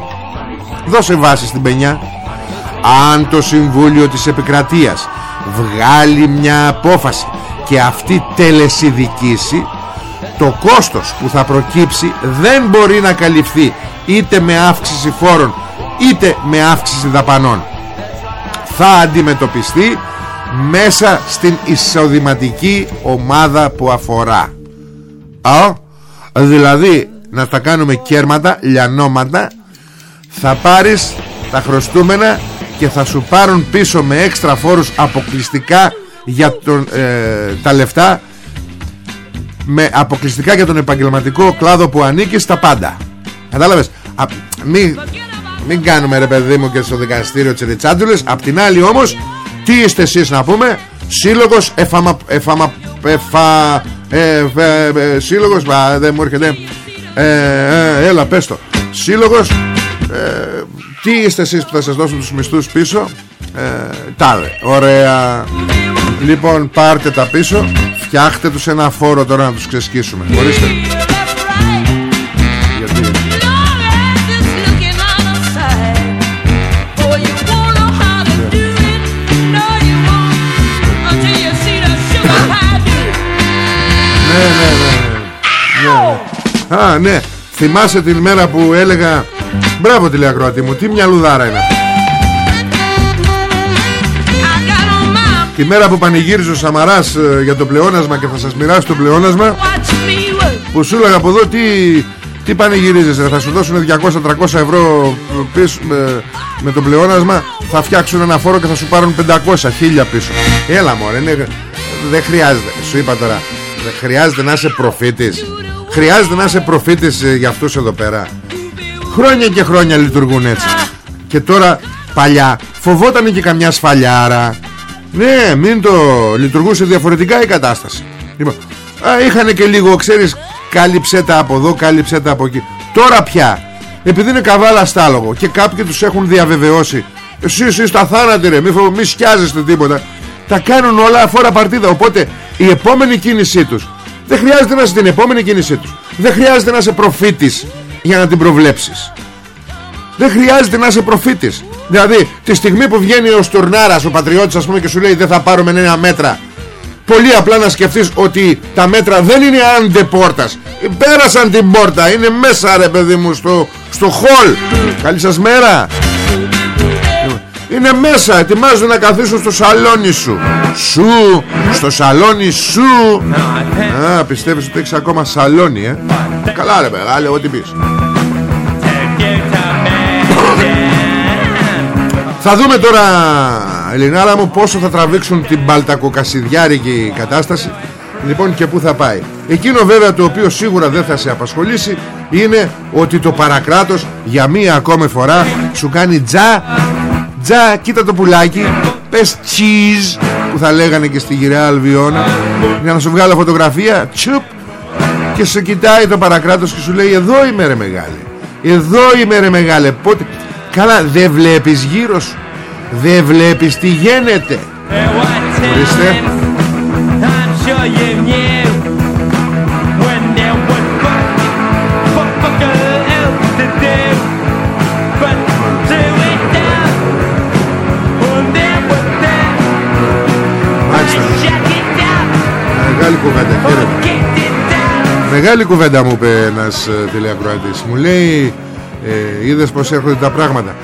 Δώσε βάση στην πενιά αν το Συμβούλιο της Επικρατείας βγάλει μια απόφαση και αυτή τελεσιδικήσει το κόστος που θα προκύψει δεν μπορεί να καλυφθεί είτε με αύξηση φόρων είτε με αύξηση δαπανών. Θα αντιμετωπιστεί μέσα στην εισοδηματική ομάδα που αφορά. Α, δηλαδή να τα κάνουμε κέρματα, λιανόματα θα πάρεις τα χρωστούμενα και θα σου πάρουν πίσω με έξτρα φόρους αποκλειστικά για τον, ε, τα λεφτά με αποκλειστικά για τον επαγγελματικό κλάδο που ανήκει στα πάντα. Κατάλαβες; Μην, μην κάνουμε ρε παιδί μου και στο δικαστήριο τσιριτσάντουλες απ' την άλλη όμως τι είστε εσείς να πούμε; Σύλλογος εφαμα, εφαμα, εφα, ε, ε, ε, σύλλογος δεν μου έρχεται. Ε, ε, έλα πες το. Σύλλογος ε, τι είστε εσείς που θα σας δώσουν τους μισθούς πίσω; Ε, τάδε ωραία λοιπόν πάρτε τα πίσω. Φτιάχτε τους ένα φόρο τώρα να τους ξεσκίσουμε. Μπορείστε Γιατί; Ναι, ναι, ναι, ναι. Α, ναι. Θυμάσαι την μέρα που έλεγα Μπράβο τηλεακροατή μου, τι μια λουδάρα είναι Τη μέρα που πανηγύριζε ο Σαμαράς ε, για το πλεόνασμα και θα σας μοιράσει το πλεόνασμα Που σου έλεγα από εδώ τι, τι πανηγυρίζεσαι Θα σου δώσουν 200-300 ευρώ πίσω με, με το πλεόνασμα Θα φτιάξουν ένα φόρο και θα σου πάρουν 500 χίλια πίσω. Έλα μωρέ είναι, δεν χρειάζεται Σου είπα τώρα Δεν χρειάζεται να είσαι προφήτης. Χρειάζεται να είσαι προφήτης ε, για αυτούς εδώ πέρα. Χρόνια και χρόνια λειτουργούν έτσι. Και τώρα παλιά Φοβόταν και καμιά σφαλιάρα Ναι μην το λειτουργούσε διαφορετικά η κατάσταση. Λοιπόν, Είχαν και λίγο ξέρεις Κάλυψέ τα από εδώ Κάλυψέ τα από εκεί. Τώρα πια επειδή είναι καβάλα στάλογο Και κάποιοι τους έχουν διαβεβαιώσει Εσύ εσύ στα θάνατη ρε Μη, μη σκιάζεστε τίποτα Τα κάνουν όλα αφορά παρτίδα Οπότε η επόμενη κίνησή τους δεν χρειάζεται να είσαι την επόμενη κίνησή τους. Δεν χρειάζεται να είσαι προφήτης Για να την προβλέψεις Δεν χρειάζεται να είσαι προφήτης. Δηλαδή τη στιγμή που βγαίνει ο Στουρνάρας Ο πατριώτης ας πούμε και σου λέει δεν θα πάρουμε νέα μέτρα Πολύ απλά να σκεφτείς ότι τα μέτρα δεν είναι άντε πόρτας. Πέρασαν την πόρτα Είναι μέσα ρε παιδί μου στο, στο χολ. Καλή σας μέρα. Είναι μέσα ετοιμάζονται να καθίσουν στο σαλόνι σου. Σου Στο σαλόνι σου. Α πιστεύεις ότι έχεις ακόμα σαλόνι ε; Καλά ρε μεγάλε ό,τι πεις Θα δούμε τώρα Ελληνάρα μου πόσο θα τραβήξουν την παλτακοκασιδιάρικη κατάσταση. Λοιπόν και πού θα πάει. Εκείνο βέβαια το οποίο σίγουρα δεν θα σε απασχολήσει Είναι ότι το παρακράτος για μία ακόμη φορά Σου κάνει τζα Τζα κοίτα το πουλάκι Πες cheese Που θα λέγανε και στη γυραιά Αλβιώνα. Για να σου βγάλω φωτογραφία Τσουπ Και σε κοιτάει το παρακράτος και σου λέει Εδώ είμαι ρε μεγάλε Εδώ είμαι ρε μεγάλε Πότε... Καλά δεν βλέπεις γύρω σου. Δεν βλέπεις τι γίνεται. Ορίστε. Μεγάλη κουβέντα Μεγάλη κουβέντα μου είπε ένας ε, τηλεακροατής. Μου λέει ε, είδες πως έρχονται τα πράγματα.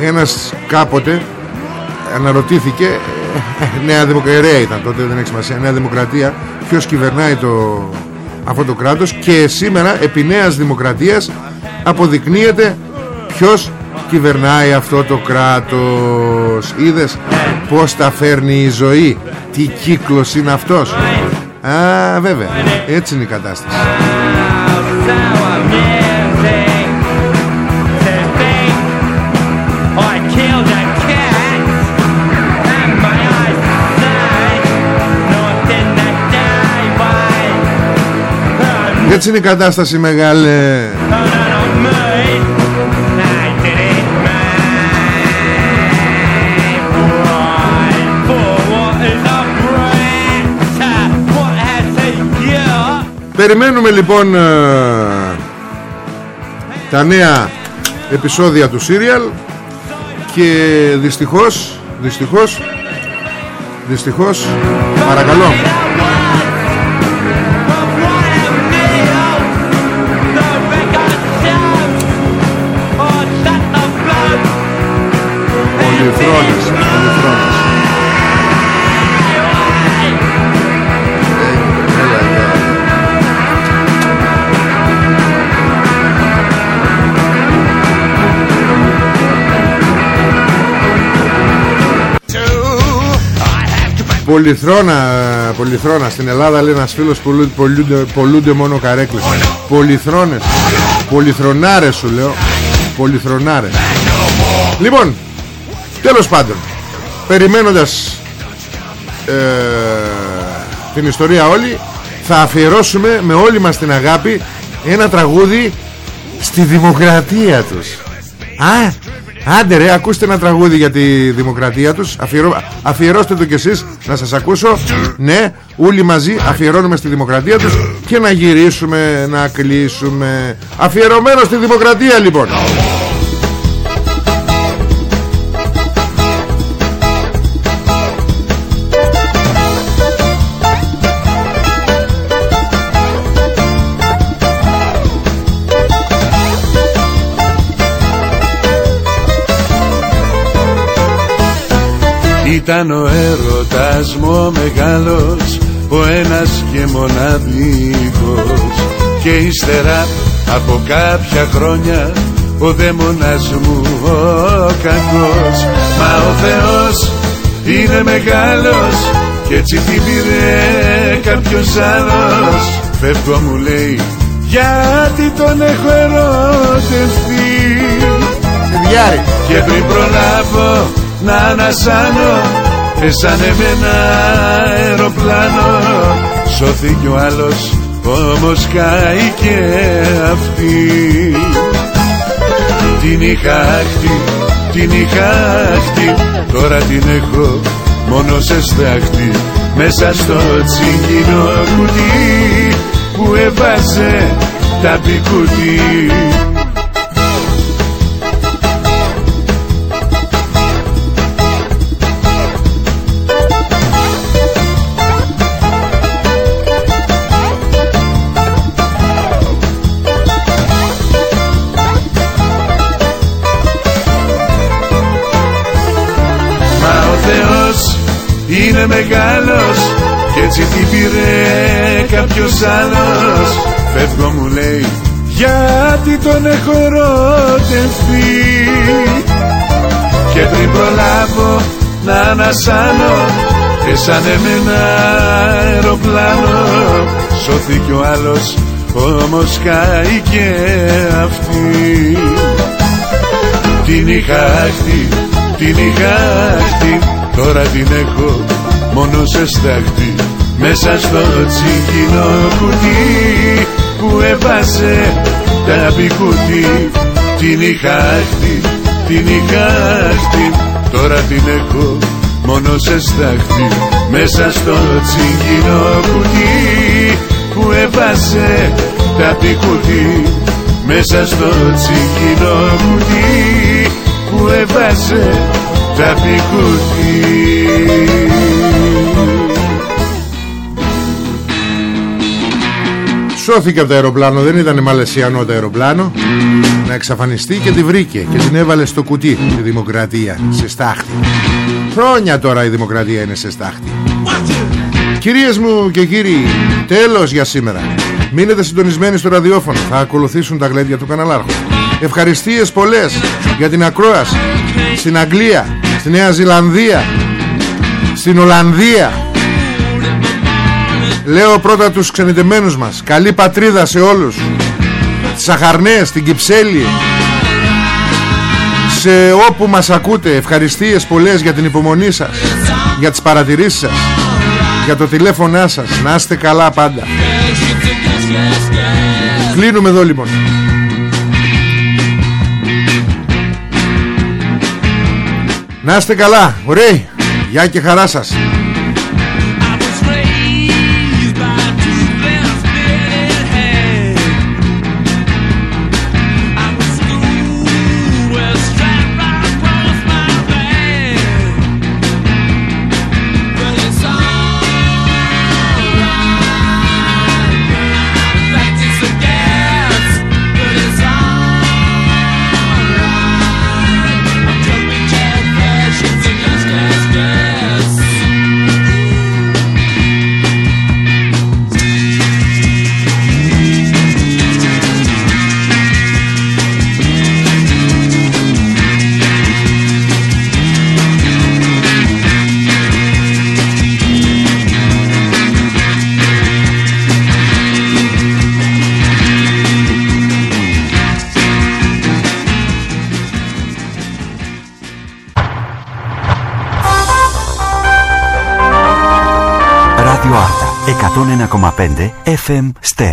Ένας κάποτε αναρωτήθηκε ε, Νέα Δημοκρατία ήταν τότε δεν έχει σημασία Νέα Δημοκρατία ποιος κυβερνάει το, αυτό το κράτος και σήμερα επί Νέας Δημοκρατίας αποδεικνύεται ποιος κυβερνάει αυτό το κράτος. Είδες πως τα φέρνει η ζωή τι κύκλος είναι αυτός. Α βέβαια έτσι είναι η κατάσταση Έτσι είναι η κατάσταση μεγάλε Περιμένουμε λοιπόν ε, τα νέα επεισόδια του Serial και δυστυχώς, δυστυχώς, δυστυχώς, παρακαλώ. Πολυθρόνες, πολυθρόνες. Πολυθρόνα, πολυθρόνα. Στην Ελλάδα λέει ένας φίλος πολλούνται, πολλούνται, πολλούνται μόνο καρέκλες Πολυθρόνες. Πολυθρονάρες σου λέω. Πολυθρονάρες. Λοιπόν Τέλος πάντων Περιμένοντας ε, Την ιστορία όλη Θα αφιερώσουμε με όλη μας την αγάπη Ένα τραγούδι Στη δημοκρατία τους. Α Άντε ρε ακούστε ένα τραγούδι για τη δημοκρατία τους. Αφιερώ... Αφιερώστε το κι εσείς να σας ακούσω. Ναι όλοι μαζί αφιερώνουμε στη δημοκρατία τους Και να γυρίσουμε να κλείσουμε. Αφιερωμένο στη δημοκρατία λοιπόν Ήταν ο έρωτας μου ο μεγάλος Ο ένας και μοναδικός. Και ύστερα από κάποια χρόνια Ο δαίμονας μου ο κακός. Μα ο Θεός είναι μεγάλος Κι έτσι την πήρε κάποιος άλλος. Φεύγω μου λέει γιατί τον έχω ερωτευτεί; Και πριν προλάβω να ανασάνω Πέσανε με ένα αεροπλάνο. Σώθηκε ο άλλος όμως καεί και αυτή. Την είχα άχτη, την είχα άχτη Τώρα την έχω μόνο σε στάχτη. Μέσα στο τσιγκινό κουτί Που έβαζε τα πικούτι είναι μεγάλος Κι έτσι την πήρε κάποιος άλλος. Φεύγω μου λέει γιατί τον έχω ερωτευτεί. Και πριν προλάβω να ανασάνω Πέσανε με ένα αεροπλάνο Σώθηκε ο άλλος όμως καεί και αυτή. Την είχα άχτη, την είχα άχτη Τώρα την έχω μόνο σε στάχτη Μέσα στο τσίκινο κουτί Που έβασε τα πικούτι Την είχα άχτη, την είχα άχτη Τώρα την έχω μόνο σε στάχτη. Μέσα στο τσίκινο κουτί Που έβασε τα πικούτι Μέσα στο τσίκινο κουτί Που έβασε τα Σώθηκε από το αεροπλάνο Δεν ήταν μαλαισιανό το αεροπλάνο. Να εξαφανιστεί και τη βρήκε Και την έβαλε στο κουτί Τη δημοκρατία. Σε στάχτη. Χρόνια τώρα η δημοκρατία είναι σε στάχτη. Κυρίες μου και κύριοι Τέλος για σήμερα. Μείνετε συντονισμένοι στο ραδιόφωνο. Θα ακολουθήσουν τα γλέντια του καναλάρχου. Ευχαριστίες πολλές για την ακρόαση. Στην Αγγλία Στη Νέα Ζηλανδία Στην Ολλανδία Λέω πρώτα τους ξενιτεμένους μας. Καλή πατρίδα σε όλους. Τις Αχαρνές, την Κυψέλη. Σε όπου μας ακούτε Ευχαριστίες πολλές για την υπομονή σας Για τις παρατηρήσεις σας Για το τηλέφωνά σας. Να είστε καλά πάντα. Κλείνουμε εδώ λοιπόν. Να είστε καλά. Ωραία. Γεια και χαρά σας FM Ster.